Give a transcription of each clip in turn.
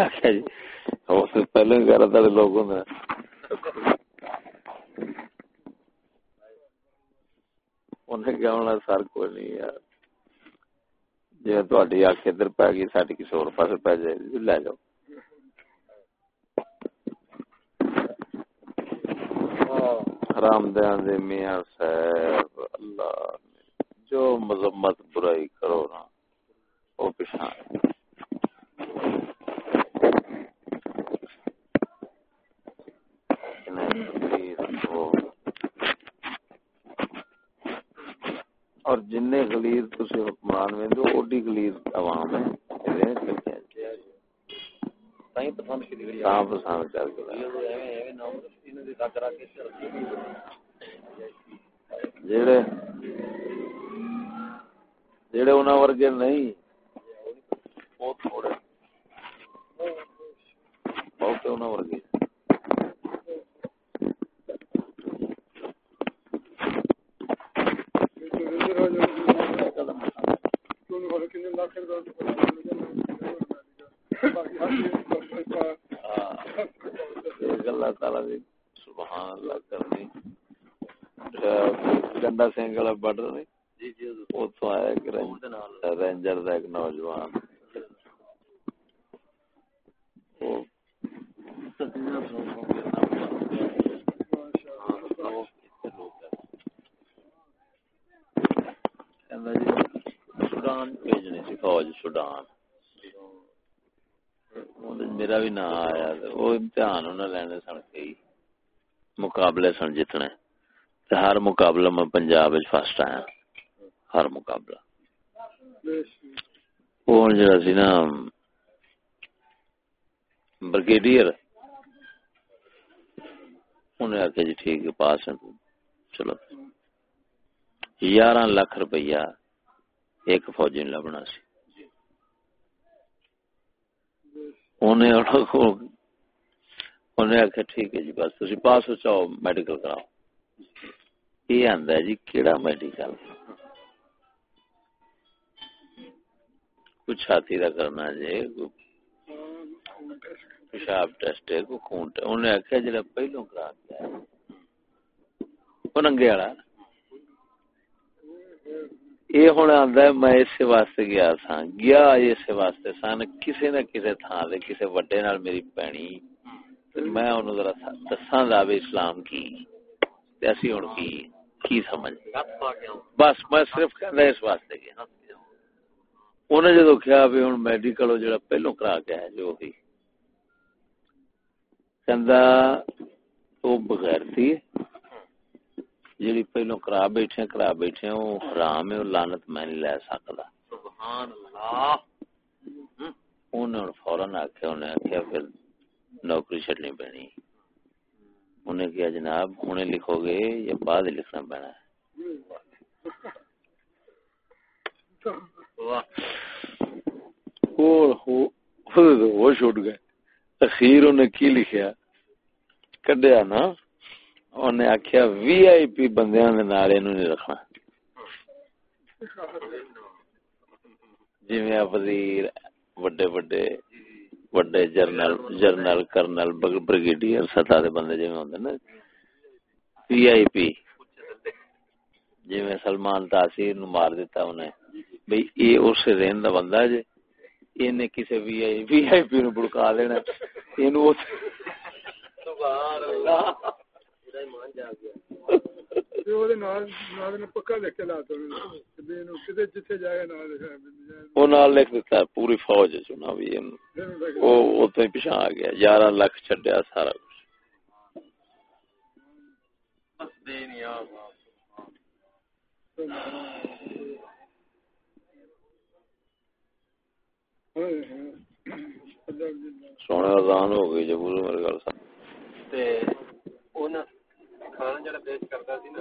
اچھا جی۔ پہلے انہیں کیا ہونا، سر، کوئی نہیں یار۔ جی اک ادھر پی گئی ساری کسی اور پاس پی جائے لے جاؤ۔ حرام دے میاں صاحب، اللہ جو مذمت برائی کرو نا وہ پچھان اور جن گلیز تسی حکمران میں دو اوڈی گلیز عوام ہے تائیں پسند کی دیگری پسند جڑے جڑے انہاں ورگے نہیں بہت تھوڑے بہت انہاں ورگے اللہ تعالی سبحان اللہ کرنی۔ گنڈا سنگھ والا بارڈر نہیں؟ اتو آیا ایک رینجر ایک نوجوان سوڈان بھیجنی سی فوج سوڈان میرا بھی نام آیا وہ امتحان انہیں لینے سن کے مقابلے سن جتنے۔ ہر مقابلہ میں پنجاب فرسٹ آیا۔ ہر مقابلہ۔ وہ جڑا سی نا بریگیڈیئر انہیں آخیا جی ٹھیک ہے، پاس ہے چلو۔ یارہ لاکھ روپیہ ایک فوجی نے لبنا سی۔ انہیں انہیں آخیا ٹھیک ہے جی بس تھی پاس ہو چاہو میڈیکل کراؤ یہ آدھا جی کہڑا میڈیکل کچھ چھاتی کا کرنا جی پیشاب ٹیسٹ ہے کوئی خون انہیں آخیا جا پہلو کرا کے وہ ننگے والا یہ ہوں آدھا میں اس واسطے گیا سا گیا اس واسطے سن کسی نہ کسی تھان سے کسی وڈے نال میری پینی میں انہوں ذرا دساں دا اسلام کی اسی ہوں کی کی سمجھ؟ بس میں صرف کہندا اس واسطے گیا انہیں جدو کیا بھی ہوں میڈیکل جڑا پہلو کرا کے ہے جو کہندا وہ بغیر تھی جیڑی پہلو کرا بیٹھے کرا بیٹھے وہ حرام ہے لعنت میں نہیں لے سکدا۔ سبحان اللہ۔ انہوں نے فوراً انہیں پھر نوکری چڈنی پینی انہیں کیا جناب، انہیں لکھو گے یا بعد لکھنا پینا وہ چھوٹ گئے۔ اخیر انہیں کی لکھیا؟ کڈیا نا۔ انہیں آخیا وی آئی پی بندیاں نال نہیں رکھنا۔ جی وزیر، وڈے وڈے وڈے جرنل جرنل کرنل بریگیڈیئر سطح دے بندے جی ہوندے نا پی آئی پی جی سلمان تاثیر نو مار دیتا انہیں بھئی اے اس رین دا بندہ جے اینے کسے وی آئی وی آئی پی نو بڑکا دینا اینو سبحان اللہ پوری فوج پچھا آ گیا یارہ لکھ چڈیا سارا کچھ سونے آزان ہو گئی جب میرے گل سن جڑا پیش کرتا سی نا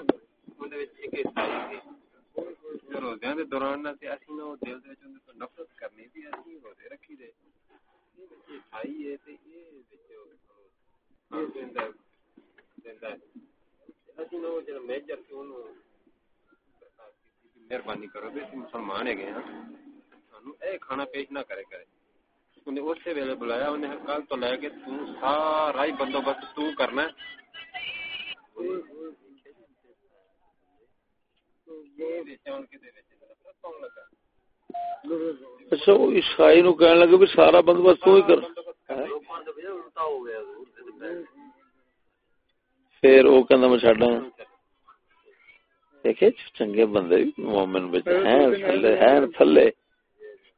اودے وچ ایک عیسائی سی روزیاں دے دوران نہ تے اسی نو دل دے وچ اندر نفرت کرنی سی اسی روزے رکھی دے عیسائی ہے تے یہ وچ دیندا دیندا اسی نو جڑا میجر سی اونوں مہربانی کرو تے مسلمان ہے گئے ہاں سانو اے کھانا پیش نہ کرے کرے انہیں اسی ویلے بلایا انہیں کل تو لے کے تو سارا ہی بندوبست تو کرنا ہے اچھا وہ عیسائی نو کہنے لگے بھی سارا بندوبست تو ہی کر پھر وہ کہندا میں چھڈا دیکھے چنگے بندے مومن وچ ہیں، تھلے ہیں، تھلے۔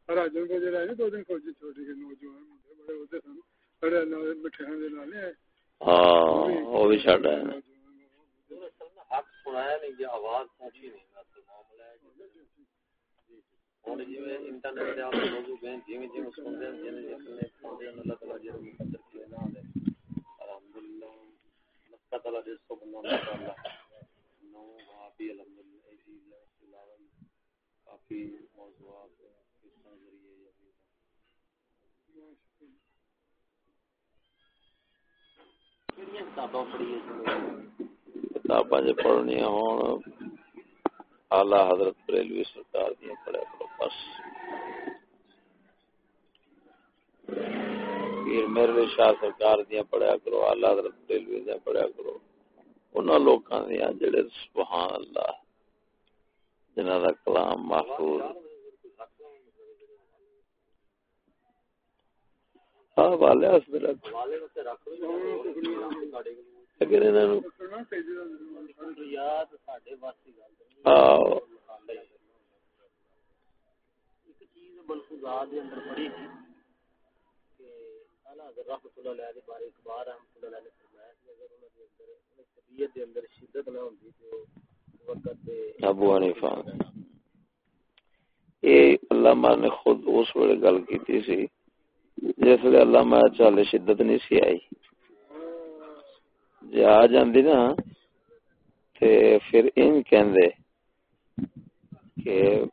راجن کو جڑا ہے دو دن فوجی چھوٹی کے نوجوان بڑے ہوتے سن بڑے نال مٹھیاں دے نال ہاں وہ بھی چھڈ ہے حق سنایا نہیں جی آواز پہنچی نہیں معاملہ ہے جی انٹرنیٹ دے آپ موضوع گئے جویں جویں سن ہیں جنے جنے سن ہیں اللہ تعالی جے مقدر کیے نہ ہے الحمدللہ اللہ تعالی جس کو بندہ ماشاء اللہ نو واپی الحمدللہ کافی موضوعات کتاباں جو پڑھنی ہوں۔ آلہ حضرت بریلوی سرکار دیا پڑھا کرو بس۔ پیر میرے شاہ سرکار دیا پڑھا کرو آلہ حضرت بریلوی دیا پڑھا کرو۔ انہاں لوکاں دیا جڑے سبحان اللہ، جنہاں دا کلام محفوظ۔ ہاں والے اس میں رکھ اگر انہاں نو یاد ساڈے واسطے دے اندر تھی کہ اعلی حضرت رحمتہ اللہ علیہ دے بارے رحمتہ اللہ علیہ نے فرمایا کہ اگر انہاں دے اندر طبیعت دے اندر شدت نہ ہوندی وقت دے ابو حنیفہ اے علامہ نے خود اس ویلے گل کیتی سی جس ویلے علامہ چل شدت نہیں سی آئی جی آ جاندی نا، تے پھر ان کہندے کہ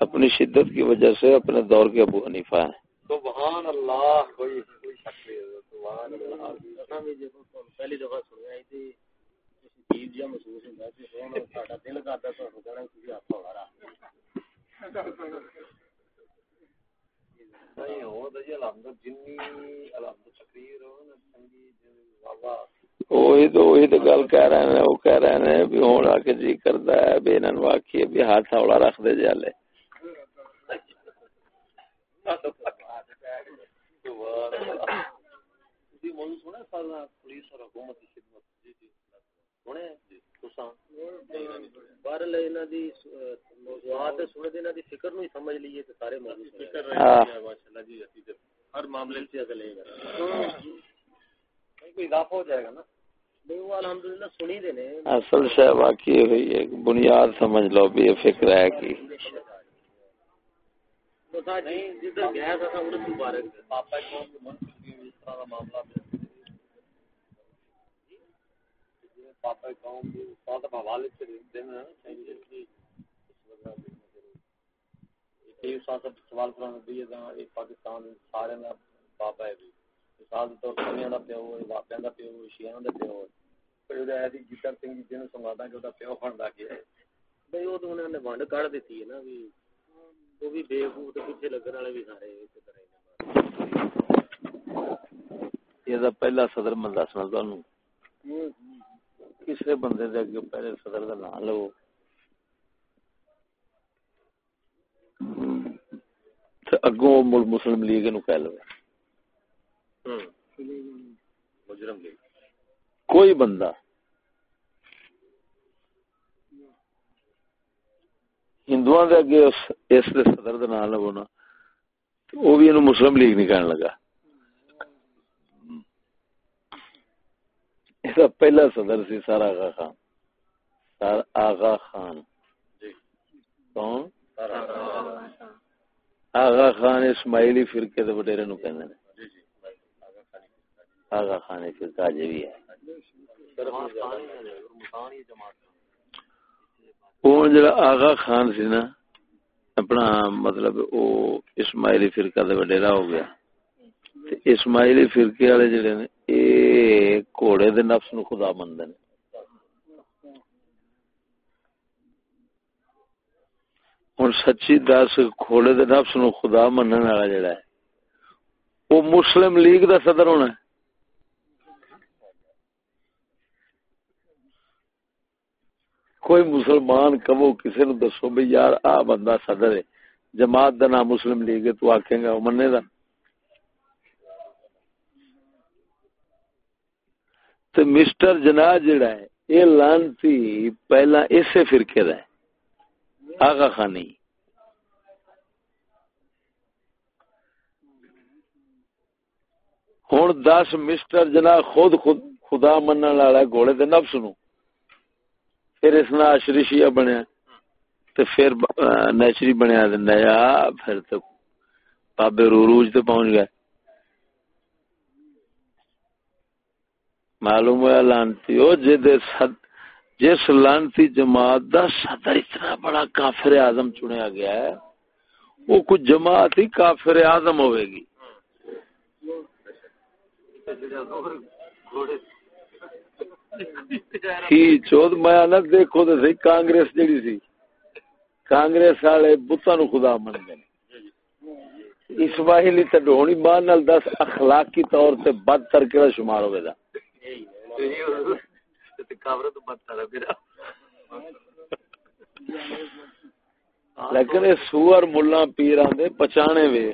اپنی شدت کی وجہ سے اپنے دور کے ابو حنیفہ ہیں۔ سبحان اللہ، کوئی کوئی شک نہیں سبحان اللہ۔ پہلی دفعہ سنیا تھی عجیب جہا محسوس ہوندا کہ ہن ساڈا دل کردا تانوں کہنا کہ آپ ہمارا نہیں، ہو تے جی الحمد جنی الحمد تقریر ہو نا سنگی بابا ہر معاملے سے لے گا کوئی اضافہ ہو جائے گا نا اصل شہ واقعی ہوئی ہے بنیاد سمجھ لو بھی یہ فکر ہے کہ سوال پاکستان سارے بابا ہے مثال کے طور پر دا پیو ہے واپیاں دا پیو ہے شیاں دا پیو ہے پھر او ایسی جیتر سنگھ جی نے سنگاتا کہ او دا پیو کھڑدا کیا ہے۔ بھئی او تو انہوں نے ونڈ کر دیتی ہے نا بھی۔ وہ بھی بے وقوف تے پیچھے لگن والے بھی سارے اس طرح یہ دا پہلا صدر میں دسنا تانوں۔ کسے بندے دے اگے پہلے صدر دا نام لو۔ اگوں مسلم لیگ نو کہہ لو۔ کوئی بندہ ہندو اگے اس صدر کا نام نا وہ بھی مسلم لیگ نہیں کہنے لگا۔ اس پہلا صدر سی سارا آغا خان۔ سار آغا خان۔ جی۔ کون؟ آغا خان۔ اسماعیلی فرقے دے وڈیرے نو کہندے نے۔ آغا خان فرقہ جی بھی ہے۔ وہ جڑا آغا خان سی نا، اپنا مطلب او اسماعیلی فرقہ دے وڈیرا ہو گیا۔ تے اسماعیلی فرقے والے جڑے نے، اے گھوڑے دے نفس نو خدا مندے نے۔ ہن سچی دس، گھوڑے دے نفس نو خدا منن والا جڑا ہے، وہ مسلم لیگ دا صدر ہونا ہے۔ کوئی مسلمان کبو کسی نو دسو بھی یار، آ بندہ صدر ہے، جماعت دا نام مسلم لیگ تو آکھیں گا وہ مننے دا۔ تو مسٹر جنا جڑا ہے یہ لانتی پہلا اسے فرقے دا ہے۔ آغا خانی۔ ہوں دس مسٹر جنا خود خود، خدا من والا گھوڑے دے نفس نو پھر اس نے اشریشیا بنیا تو پھر نیچری بنیا نیا پھر تو بابے روروج تے پہنچ گئے۔ معلوم ہوا لانتی ہو جس لانتی جماعت دا صدر اتنا بڑا کافر اعظم چنیا گیا ہے وہ کچھ جماعت ہی کافر اعظم ہوئے گی۔ تھی چود میں نہ دیکھو تو سی کانگریس جڑی سی۔ کانگریس والے بتاں نو خدا من گئے۔ اسماعیلی تے ڈھونی ماں نال دس اخلاقی طور تے بدتر کیڑا شمار ہوے دا۔ لیکن سور ملا پیر آدھے پچانے وے۔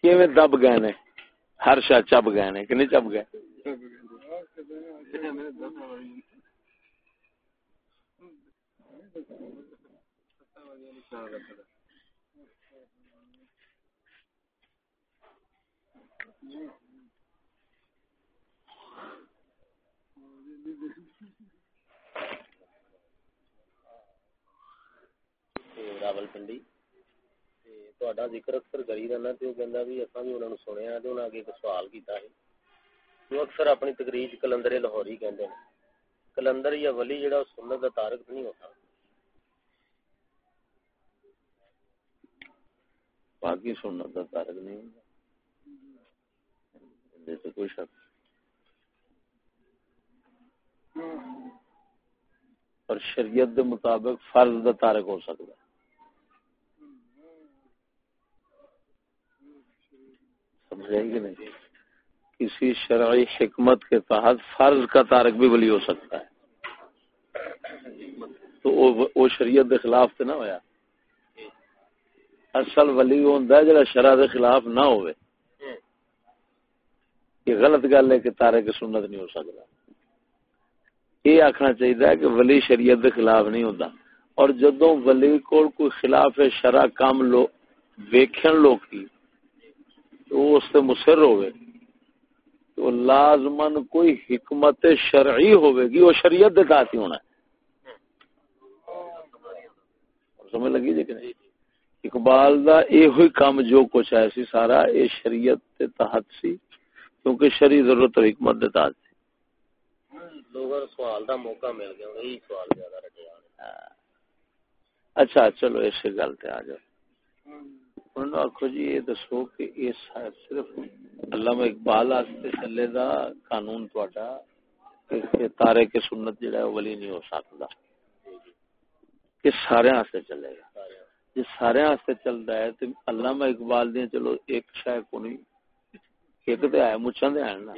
کیویں دب گئے نے؟ ہر شا چب گئے نے کہ نہیں چب گئے؟ راول پنڈی تہاڈا ذکر اکثر کری رہنا تے او کہندا بھی اساں بھی انہاں نوں سنیا تے انہاں اگے ایک سوال کیتا ہے جو اکثر اپنی تقریر کلندر لاہوری کہندے نے کلندر یا ولی جڑا سنت دا تارک نہیں ہوتا باقی سنت دا تارک نہیں ہوتا۔ جیسے کوئی شک۔ اور شریعت دے مطابق فرض دا تارک ہو سکتا ہے۔ سمجھے کہ نہیں؟ کسی شرعی حکمت کے تحت فرض کا تارک بھی ولی ہو سکتا ہے۔ تو وہ شریعت کے خلاف تو نہ ہویا۔ اصل ولی ہوندا ہے جڑا شرع دے خلاف نہ ہوئے۔ یہ غلط گل ہے کہ تارک سنت نہیں ہو سکتا۔ یہ آخنا چاہیے کہ ولی شریعت دے خلاف نہیں ہوتا اور جدوں ولی کو کوئی خلاف شرع کام لو ویکھن لوکی تو اس سے مصر ہوئے۔ تو لازمن کوئی حکمت شرعی ہوئے گی وہ شریعت دے تحت ہونا ہے۔ سمجھ لگی جی کہ نہیں؟ اقبال دا اے ہوئی کام جو کچھ ہے سی سارا اے شریعت دے تحت سی کیونکہ شریع ضرورت اور حکمت دے تحت سی۔ لوگوں سوال دا موقع مل گیا یہی سوال زیادہ رٹے اچھا چلو اس گل تے آ جاؤ۔ انہوں آخو جی یہ دسو کہ یہ صرف علامہ اقبال واسطے چلے دا قانون تہاڈا کہ تارے کے سنت جڑا ہے ولی نہیں ہو سکتا کہ سارے واسطے چلے گا۔ جی سارے واسطے چلدا ہے تے علامہ اقبال دی چلو ایک شے کو نہیں ایک تے ہے مچھاں دے ہیں نا۔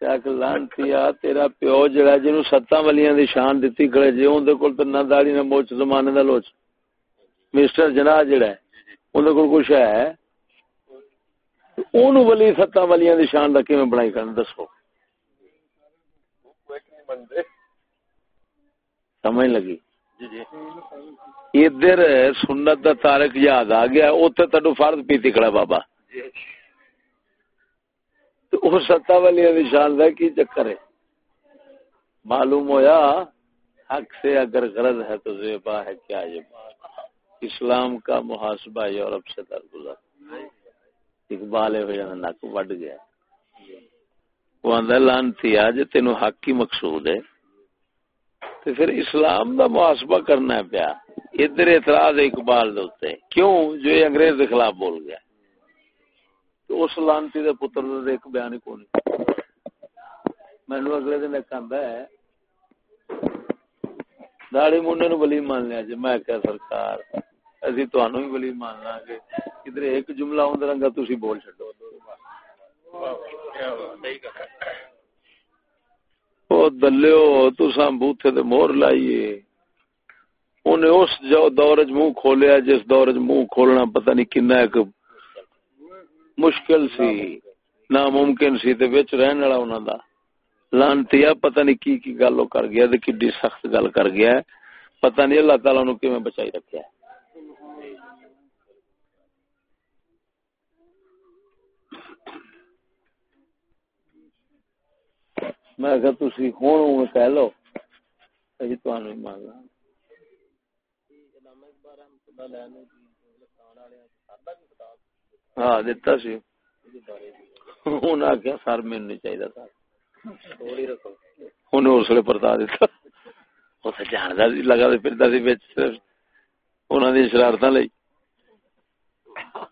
کہ لانتیا تیرا پیو جڑا جنوں ستاں ولیاں دی شان دتی کھڑے جے اون دے کول تے نہ داڑھی نہ موچ زمانے دا لوچ۔ مسٹر جناح جڑا ہے اندر کو کچھ ہے؟ اون ولی ستا ولیاں دی شان دا کیویں بنائی کرن دسو۔ سمجھ لگی؟ جی جی ادھر سنت دا تارک یاد آ گیا اوتے تڈو فرض پیتی کھڑا بابا۔ او ستا ولیاں دی شان دا کی چکر ہے؟ معلوم ہویا حق سے اگر غرض ہے تو زیبا ہے کیا یہ بات؟ اسلام کا محاسبہ یورپ سے درگزر اقبال ہو جانا نک وڈ گیا۔ وہ آدھا لانتی آج تینو حق کی مقصود ہے۔ تو پھر اسلام دا محاسبہ کرنا ہے پیا۔ ادھر اعتراض اقبال دے کیوں؟ جو یہ انگریز کے خلاف بول گیا۔ تو اس لانتی دے پتر دے ایک بیان کو نہیں مینو اگلے دن ایک آدھا ہے۔ داڑی منڈے نو بلی مان لیا جی۔ میں کیا سرکار، اسی تانوں ہی ولی ماننا کہ کدھر ایک جملہ اون تسی بول چھڈو۔ او دلیو، تساں بوتھے تے مور لائیے۔ اونے اس جو دور وچ منہ کھولیا، جس دور وچ منہ کھولنا پتہ نہیں کنا ایک مشکل سی، ناممکن سی تے وچ رہن والا انہاں دا۔ لانتیا پتہ نہیں کی کی گل کر گیا، تے کڈی سخت گل کر گیا پتہ نہیں اللہ تعالی نو کیویں بچائی رکھیا ہے۔ میں کہ تسی ہن کہہ لو، اسی تانوں ماننا ہاں دتا سی۔ ہن آ آکھیا، سر مینوں نہیں چاہیے سر۔ تھوڑی رکھو ہن اس لیے پرتا دتا۔ اوتھے جاندا سی، لگا تے پھردا سی وچ صرف انہاں دی شرارتاں لئی۔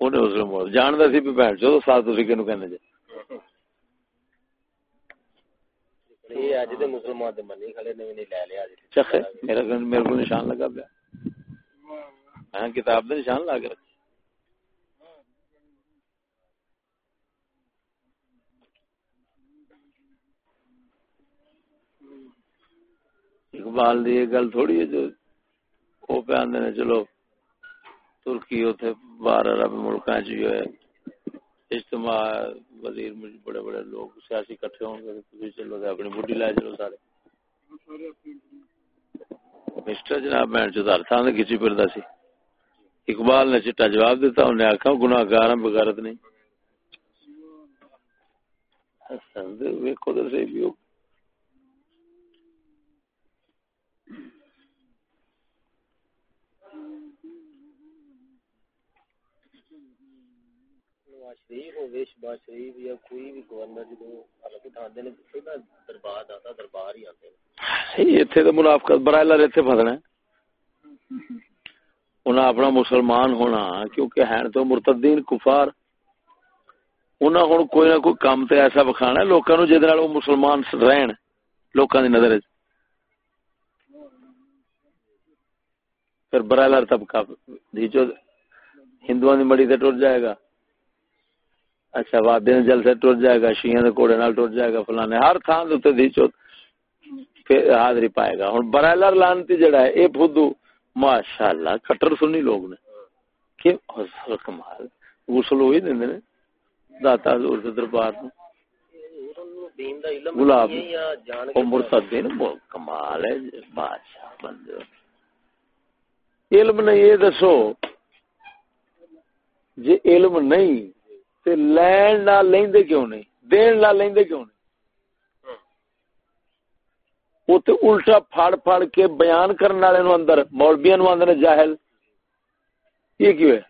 انہیں اس لیے جاندا سی بھی بہن چودہ سال تسی کینوں کہنے جے جی؟ میرا میرے کو نشان لگا پیا کتاب نشان لا کے رکھ اقبال دی گل تھوڑی ہے جو وہ پہ آدھے نے چلو ترکی اتنے باہر عرب ملک جو ہے اجتماع، وزیر بڑے بڑے لوگ، سیاسی کٹھے ہوں گے چلو اپنی بڈی لائے چلو سارے۔ مسٹر جناب، میں چودار تھا نے کسی پھردا سی۔ اقبال نے چٹا جواب دیتا انہوں نے آکھا گناہ گار بغیرت نہیں۔ ویکو دے صحیح بھی شریف ہوے شباز شریف یا کوئی بھی گورنر جدو حلق اٹھاندے نے سیدھا دربار داتا دربار ہی آندے نے ایتھے تے منافقت برائلر ایتھے پھسنا انہاں اپنا مسلمان ہونا کیونکہ ہیں تو مرتدین کفار انہاں ہن کوئی نہ کوئی کام تے ایسا بکھانا ہے لوکاں نو جے نال او مسلمان رہن لوکاں دی نظر وچ پھر برائلر طبقہ دیچو ہندوؤں دی مڑی تے ٹر جائے گا اچھا وادے نے جلسے ٹر جائے گا شیئں دے کوڑے نال ٹر جائے گا، فلانے، ہر تھان دے تے دیچو پھر حاضری پائے گا۔ ہن برائلر لانتی جڑا ہے، اے پھدو ماشاءاللہ، کٹر سنی لوگ نے۔ کہ حضور کمال غسل ہوئی دیندے نے، داتا حضور دے دربار نو گلاب او مرتدین کمال ہے، بادشاہ بندے۔ علم نہیں یہ دسو۔ جی علم نہیں تے لین نہ لیندے کیوں نہیں؟ دین نہ لیندے کیوں نہیں؟ وہ تے الٹا پھاڑ پھاڑ کے بیان کرنے والے نو اندر مولویاں نو اندر جاہل۔ یہ کیوں ہے؟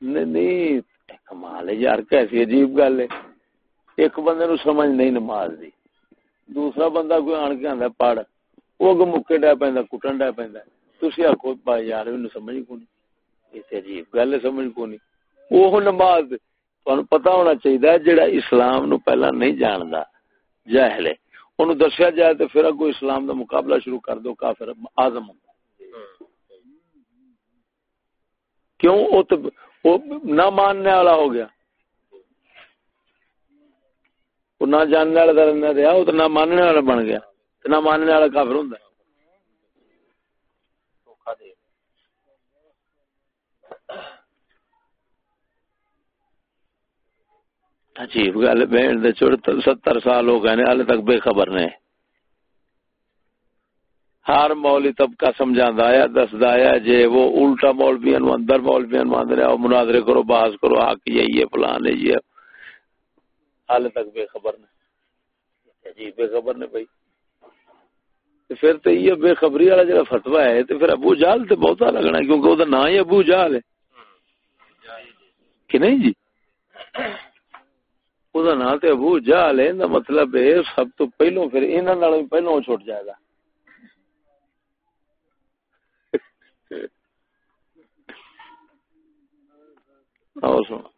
نہیں کمال ہے یار کیسی عجیب گل ہے۔ ایک بندے نو سمجھ نہیں نماز دی۔ دوسرا بندہ کوئی آن کے آندا پڑھ وہ مکے ڈے پیندا کٹن ڈے پیندا۔ تسی آکھو بھائی یار سمجھ کو نہیں یہ عجیب گل سمجھ کو نہیں نماز تانوں پتہ ہونا چاہیے جڑا اسلام نو پہلا نہیں جاندا جاہل ہے اونوں دسیا جائے تے پھر کوئی اسلام دا مقابلہ شروع کر دو کافر اعظم کیوں او تے او نہ ماننے والا ہو گیا وہ نہ جاننے والا رہا وہ تو نہ ماننے والا بن گیا نہ ماننے والا کافر ہوں اچھا، عجیب گل بہن دے چڑ ستر سال ہو گئے ہال تک بے خبر نے۔ ہر مولی طبقہ سمجھا آیا دسدا آیا جے وہ الٹا مولوی نو اندر مولوی نو اندر آؤ مناظرے کرو بحث کرو، حق یہی ہے فلان ہے، یہ۔ ہال تک بے خبر نے۔ عجیب بے خبر نے بھائی۔ پھر تو یہ بے خبری والا جڑا فتوا ہے تو پھر ابو جال تو بہت لگنا کیونکہ وہ نام ہی ابو جال ہے۔ کہ نہیں جی؟ وہ نام تو ابو جال ہے مطلب ہے سب تو پہلو پھر انہوں پہلو چھٹ جائے گا اور سن